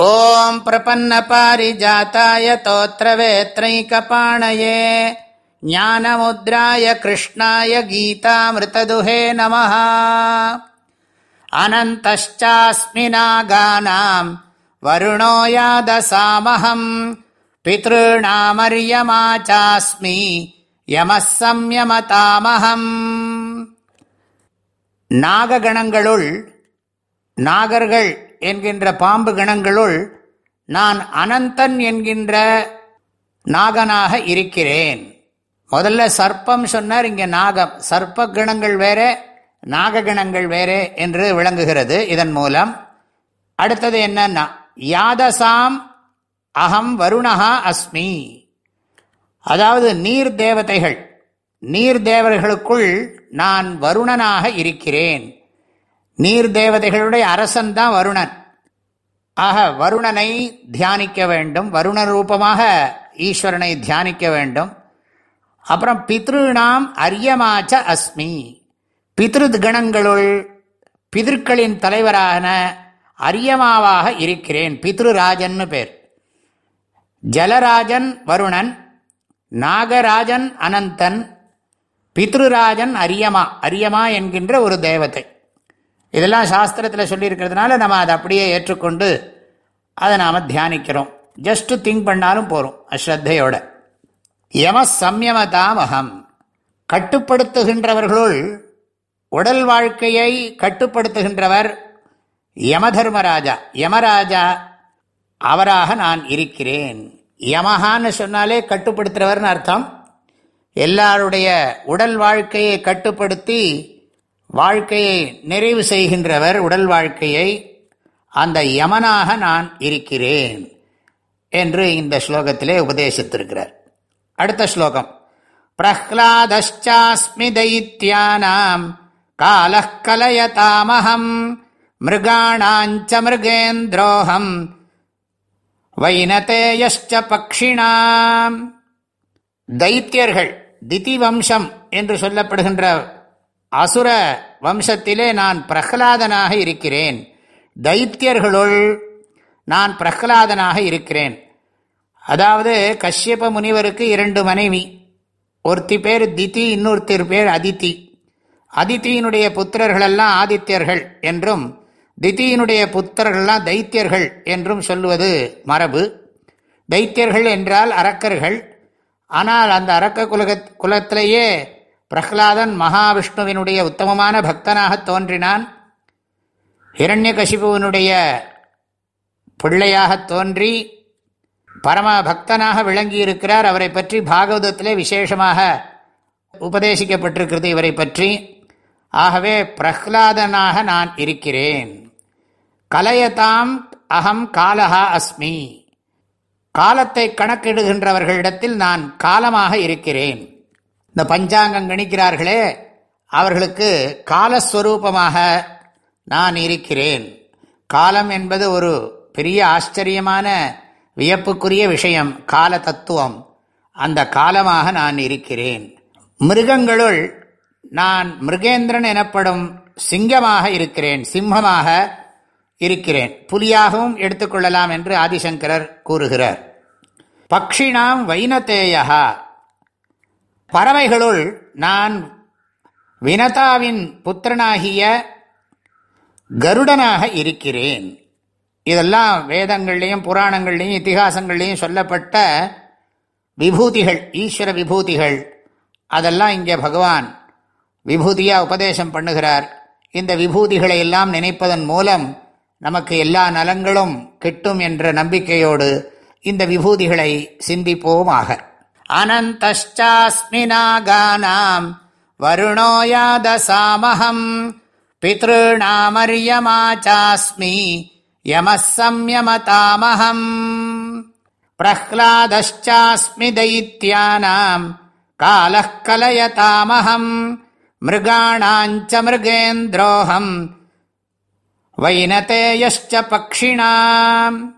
ॐ प्रपन्नपारिजाताय तोत्रवेत्रैकपाणये ज्ञानमुद्राय कृष्णाय गीतामृतदुहे नमः अनन्तश्चास्मि नागानाम् वरुणो यादसामहम् पितॄणामर्यमा चास्मि यमः संयमतामहम् நாககணங்களுள் நாகர்கள் என்கின்ற பாம்பு கணங்களுள் நான் அனந்தன் என்கின்ற நாகனாக இருக்கிறேன். முதல்ல சர்ப்பம் சொன்னார் இங்கே நாகம். சர்ப்ப கணங்கள் வேற நாககணங்கள் வேறு என்று விளங்குகிறது இதன் மூலம். அடுத்தது என்னன்னா யாதசாம் அகம் வருணகா அஸ்மி. அதாவது நீர் தேவதைகள். நீர் தேவர்களுக்குள் நான் வருணனாக இருக்கிறேன். நீர் தேவதைகளுடைய அரசன் தான் வருணன். ஆக வருணனை தியானிக்க வேண்டும். வருண ரூபமாக ஈஸ்வரனை தியானிக்க வேண்டும். அப்புறம் பித்ருணாம் அரியமாச்ச அஸ்மி. பித்ருகணங்களுள் பிதற்களின் தலைவரான அரியமாவாக இருக்கிறேன். பித்ருராஜன் பேர். ஜலராஜன் வருணன் நாகராஜன் அனந்தன் பித்ருராஜன் அரியமா. அரியமா என்கின்ற ஒரு தேவதை. இதெல்லாம் சாஸ்திரத்தில் சொல்லியிருக்கிறதுனால நம்ம அதை அப்படியே ஏற்றுக்கொண்டு அதை நாம் தியானிக்கிறோம். ஜஸ்ட்டு திங்க் பண்ணாலும் போகிறோம் அஸ்ரத்தையோட. யம சம்யமதாம் அகம் கட்டுப்படுத்துகின்றவர்களுள் உடல் வாழ்க்கையை கட்டுப்படுத்துகின்றவர் யமதர்மராஜா. யமராஜா அவராக நான் இருக்கிறேன். யமஹான்னு சொன்னாலே கட்டுப்படுத்துகிறவர்னு அர்த்தம். எல்லாருடைய உடல் வாழ்க்கையை கட்டுப்படுத்தி வாழ்க்கையை நிறைவு செய்கின்றவர் உடல் வாழ்க்கையை அந்த யமனாக நான் இருக்கிறேன் என்று இந்த ஸ்லோகத்திலே உபதேசித்திருக்கிறார். அடுத்த ஸ்லோகம். பிரஹ்லாதாஸ்மி தைத்தியானாம் காலக்கலயதாமகம் மிருகாணாஞ்ச மிருகேந்திரோகம் வைனதேயச்ச பக்ஷிணாம். தைத்தியர்கள் திதி வம்சம் என்று சொல்லப்படுகின்ற அசுர வம்சத்திலே நான் பிரகலாதனாக இருக்கிறேன். தைத்தியர்களுள் நான் பிரகலாதனாக இருக்கிறேன். அதாவது கஷ்யப முனிவருக்கு இரண்டு மனைவி. ஒருத்தி பேர் திதி இன்னொருத்தர் பேர் அதித்தி. அதித்தியினுடைய புத்திரர்களெல்லாம் ஆதித்யர்கள் என்றும் திதியினுடைய புத்திரர்கள்லாம் தைத்தியர்கள் என்றும் சொல்லுவது மரபு. தைத்தியர்கள் என்றால் அரக்கர்கள். ஆனால் அந்த அரக்க குலக குலத்திலேயே பிரஹ்லாதன் மகாவிஷ்ணுவினுடைய உத்தமமான பக்தனாக தோன்றினான். ஹிரண்யகசிபுவனுடைய பிள்ளையாக தோன்றி பரம பக்தனாக விளங்கியிருக்கிறார். அவரை பற்றி பாகவதத்திலே விசேஷமாக உபதேசிக்கப்பட்டிருக்கிறது இவரை பற்றி. ஆகவே பிரஹ்லாதனாக நான் இருக்கிறேன். கலையதாம் அகம் காலஹா அஸ்மி. காலத்தை கணக்கிடுகின்றவர்களிடத்தில் நான் காலமாக இருக்கிறேன். இந்த பஞ்சாங்கம் கணிக்கிறார்களே அவர்களுக்கு காலஸ்வரூபமாக நான் இருக்கிறேன். காலம் என்பது ஒரு பெரிய ஆச்சரியமான வியப்புக்குரிய விஷயம் கால தத்துவம் அந்த காலமாக நான் இருக்கிறேன். மிருகங்களுள் நான் மிருகேந்திரன் எனப்படும் சிங்கமாக இருக்கிறேன் சிம்மமாக இருக்கிறேன். புலியாகவும் எடுத்துக்கொள்ளலாம் என்று ஆதிசங்கரர் கூறுகிறார். பக்ஷினாம் வைனத்தேயா பறவைகளுள் நான் வினதாவின் புத்திரனாகிய கருடனாக இருக்கிறேன். இதெல்லாம் வேதங்கள்லேயும் புராணங்கள்லேயும் இத்திகாசங்கள்லேயும் சொல்லப்பட்ட விபூதிகள் ஈஸ்வர விபூதிகள். அதெல்லாம் இங்கே பகவான் விபூதியாக உபதேசம் பண்ணுகிறார். இந்த விபூதிகளை எல்லாம் நினைப்பதன் மூலம் நமக்கு எல்லா நலங்களும் கிட்டும் என்ற நம்பிக்கையோடு இந்த விபூதிகளை சிந்திப்போமாக அனந்தாஸ்மி நாகானாம் வருணோ யாதசாமகம் பித்ருணாமர்யமா சாஸ்மி யமசம்யமதாமகம் பிரஹ்லாதாஸ்மி தைத்தியானாம் காலः கலயதாமகம் மிருகாணாஞ்ச மிருகேந்திரோகம் வைனதேயச்ச பக்ஷிணாம்